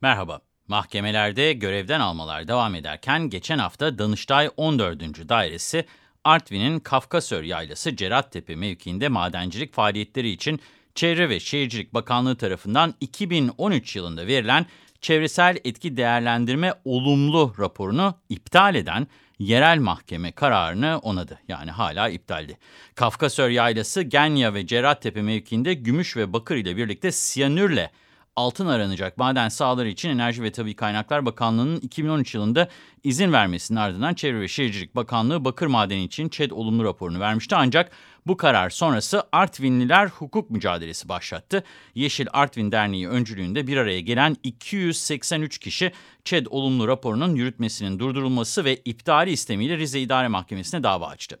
Merhaba. Mahkemelerde görevden almalar devam ederken geçen hafta Danıştay 14. Dairesi Artvin'in Kafkasör Yaylası Cerattepe mevkiinde madencilik faaliyetleri için Çevre ve Şehircilik Bakanlığı tarafından 2013 yılında verilen çevresel etki değerlendirme olumlu raporunu iptal eden yerel mahkeme kararını onadı. Yani hala iptaldi. Kafkasör Yaylası Genya ve Cerattepe mevkiinde gümüş ve bakır ile birlikte siyanürle altın aranacak maden sahaları için Enerji ve Tabi Kaynaklar Bakanlığı'nın 2013 yılında izin vermesinin ardından Çevre ve Şehircilik Bakanlığı bakır madeni için ÇED olumlu raporunu vermişti. Ancak bu karar sonrası Artvinliler hukuk mücadelesi başlattı. Yeşil Artvin Derneği öncülüğünde bir araya gelen 283 kişi ÇED olumlu raporunun yürütmesinin durdurulması ve iptali istemiyle Rize İdare Mahkemesi'ne dava açtı.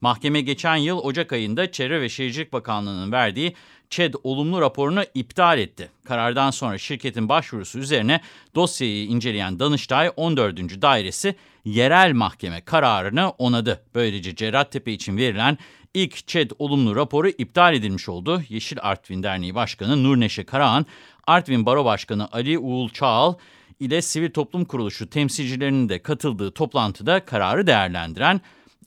Mahkeme geçen yıl Ocak ayında Çevre ve Şehircilik Bakanlığı'nın verdiği ÇED olumlu raporunu iptal etti. Karardan sonra şirketin başvurusu üzerine dosyayı inceleyen Danıştay 14. Dairesi yerel mahkeme kararını onadı. Böylece Cerrahtepe için verilen ilk ÇED olumlu raporu iptal edilmiş oldu. Yeşil Artvin Derneği Başkanı Nur Neşe Karahan, Artvin Baro Başkanı Ali Uğul Çağal ile Sivil Toplum Kuruluşu temsilcilerinin de katıldığı toplantıda kararı değerlendiren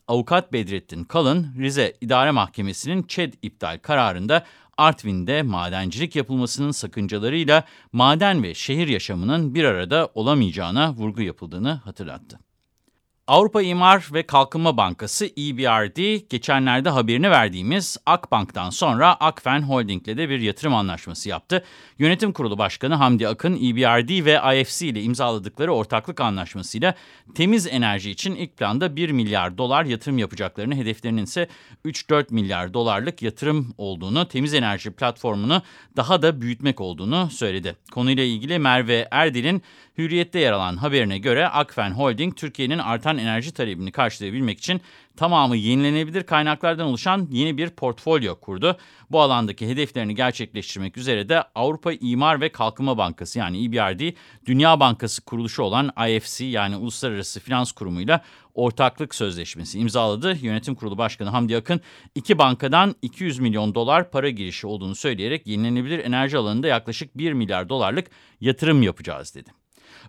Avukat Bedrettin Kalın, Rize İdare Mahkemesi'nin ÇED iptal kararında Artvin'de madencilik yapılmasının sakıncalarıyla maden ve şehir yaşamının bir arada olamayacağına vurgu yapıldığını hatırlattı. Avrupa İmar ve Kalkınma Bankası EBRD geçenlerde haberini verdiğimiz Akbank'tan sonra Akfen Holding ile de bir yatırım anlaşması yaptı. Yönetim Kurulu Başkanı Hamdi Akın EBRD ve IFC ile imzaladıkları ortaklık anlaşmasıyla temiz enerji için ilk planda 1 milyar dolar yatırım yapacaklarını, hedeflerinin ise 3-4 milyar dolarlık yatırım olduğunu, temiz enerji platformunu daha da büyütmek olduğunu söyledi. Konuyla ilgili Merve Erdil'in Hürriyet'te yer alan haberine göre Akfen Holding, Türkiye'nin artan enerji talebini karşılayabilmek için tamamı yenilenebilir kaynaklardan oluşan yeni bir portfolyo kurdu. Bu alandaki hedeflerini gerçekleştirmek üzere de Avrupa İmar ve Kalkınma Bankası yani EBRD, Dünya Bankası kuruluşu olan IFC yani Uluslararası Finans Kurumu'yla ortaklık sözleşmesi imzaladı. Yönetim Kurulu Başkanı Hamdi Akın, iki bankadan 200 milyon dolar para girişi olduğunu söyleyerek yenilenebilir enerji alanında yaklaşık 1 milyar dolarlık yatırım yapacağız dedi.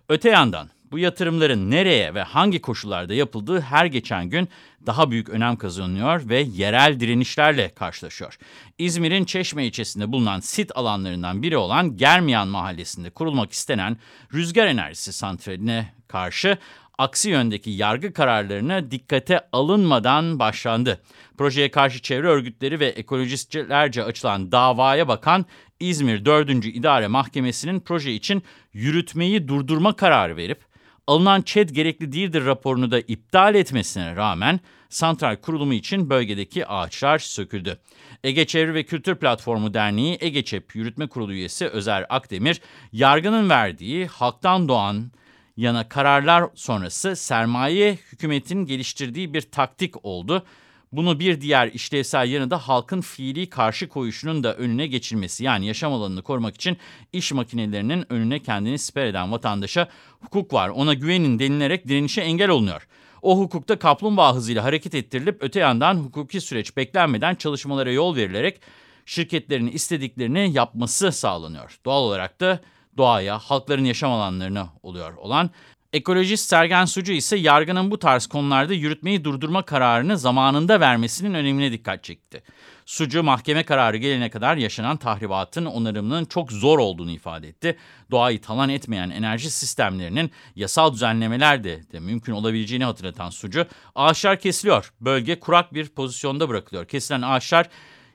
Öte yandan bu yatırımların nereye ve hangi koşullarda yapıldığı her geçen gün daha büyük önem kazanıyor ve yerel direnişlerle karşılaşıyor. İzmir'in Çeşme ilçesinde bulunan sit alanlarından biri olan Germiyan mahallesinde kurulmak istenen rüzgar enerjisi santraline karşı aksi yöndeki yargı kararlarına dikkate alınmadan başlandı. Projeye karşı çevre örgütleri ve ekolojistlerce açılan davaya bakan İzmir 4. İdare Mahkemesi'nin proje için yürütmeyi durdurma kararı verip alınan ÇED gerekli değildir raporunu da iptal etmesine rağmen santral kurulumu için bölgedeki ağaçlar söküldü. Ege Çevre ve Kültür Platformu Derneği EGEÇEP Yürütme Kurulu üyesi Özer Akdemir, yargının verdiği halktan doğan yana kararlar sonrası sermaye hükümetin geliştirdiği bir taktik oldu. Bunu bir diğer işlevsel yanı da halkın fiili karşı koyuşunun da önüne geçilmesi. Yani yaşam alanını korumak için iş makinelerinin önüne kendini siper eden vatandaşa hukuk var. Ona güvenin denilerek direnişe engel olunuyor. O hukukta kaplumbağa hızıyla hareket ettirilip öte yandan hukuki süreç beklenmeden çalışmalara yol verilerek şirketlerin istediklerini yapması sağlanıyor. Doğal olarak da doğaya, halkların yaşam alanlarına oluyor olan Ekolojist Sergen Sucu ise yargının bu tarz konularda yürütmeyi durdurma kararını zamanında vermesinin önemine dikkat çekti. Sucu mahkeme kararı gelene kadar yaşanan tahribatın onarımının çok zor olduğunu ifade etti. Doğayı talan etmeyen enerji sistemlerinin yasal düzenlemelerde de mümkün olabileceğini hatırlatan Sucu, ağaçlar kesiliyor, bölge kurak bir pozisyonda bırakılıyor. Kesilen ağaçlar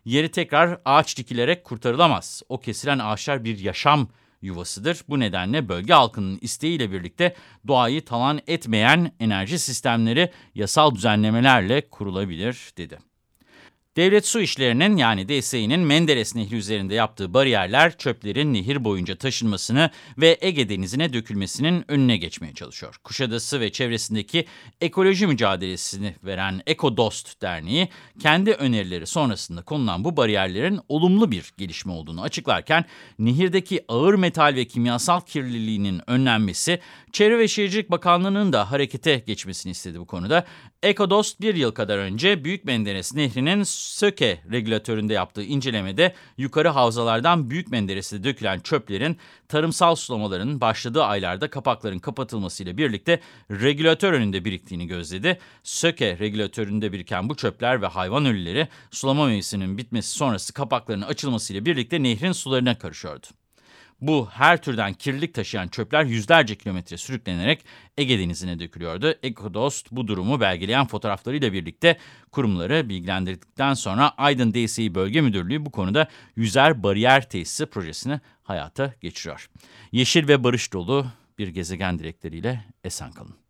yeri tekrar ağaç dikilerek kurtarılamaz. O kesilen ağaçlar bir yaşam yuvasıdır. Bu nedenle bölge halkının isteğiyle birlikte doğayı talan etmeyen enerji sistemleri yasal düzenlemelerle kurulabilir dedi. Devlet Su İşleri'nin yani DSİ'nin Menderes Nehri üzerinde yaptığı bariyerler çöplerin nehir boyunca taşınmasını ve Ege Denizi'ne dökülmesinin önüne geçmeye çalışıyor. Kuşadası ve çevresindeki ekoloji mücadelesini veren EcoDost Derneği kendi önerileri sonrasında konulan bu bariyerlerin olumlu bir gelişme olduğunu açıklarken nehirdeki ağır metal ve kimyasal kirliliğinin önlenmesi, Çevre ve Şehircilik Bakanlığı'nın da harekete geçmesini istedi bu konuda. Ekodost bir yıl kadar önce Büyük Menderes Nehri'nin Söke regülatöründe yaptığı incelemede yukarı havzalardan Büyük Menderes'e dökülen çöplerin tarımsal sulamaların başladığı aylarda kapakların kapatılmasıyla birlikte regülatör önünde biriktiğini gözledi. Söke regülatöründe biriken bu çöpler ve hayvan ölüleri sulama mevsiminin bitmesi sonrası kapakların açılmasıyla birlikte nehrin sularına karışıyordu. Bu her türden kirlilik taşıyan çöpler yüzlerce kilometre sürüklenerek Ege Denizi'ne dökülüyordu. Ekodost bu durumu belgeleyen fotoğraflarıyla birlikte kurumları bilgilendirdikten sonra Aydın DSİ Bölge Müdürlüğü bu konuda yüzer bariyer tesisi projesini hayata geçiriyor. Yeşil ve barış dolu bir gezegen dilekleriyle esen kalın.